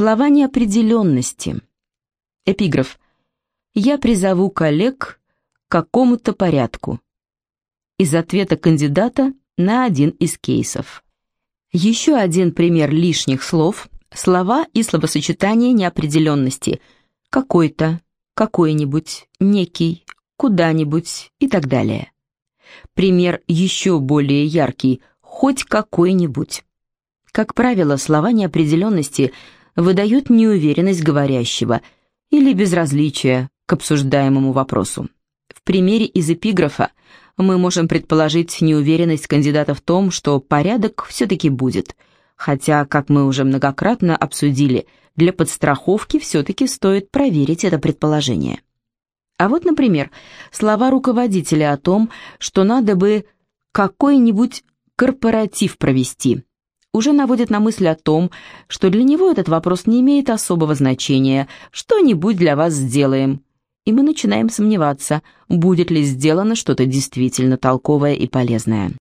Слова неопределенности. Эпиграф. «Я призову коллег к какому-то порядку». Из ответа кандидата на один из кейсов. Еще один пример лишних слов – слова и словосочетания неопределенности. Какой-то, какой-нибудь, некий, куда-нибудь и так далее. Пример еще более яркий – хоть какой-нибудь. Как правило, слова неопределенности выдают неуверенность говорящего или безразличие к обсуждаемому вопросу. В примере из эпиграфа мы можем предположить неуверенность кандидата в том, что порядок все-таки будет, хотя, как мы уже многократно обсудили, для подстраховки все-таки стоит проверить это предположение. А вот, например, слова руководителя о том, что надо бы какой-нибудь корпоратив провести, уже наводят на мысль о том, что для него этот вопрос не имеет особого значения, что-нибудь для вас сделаем, и мы начинаем сомневаться, будет ли сделано что-то действительно толковое и полезное.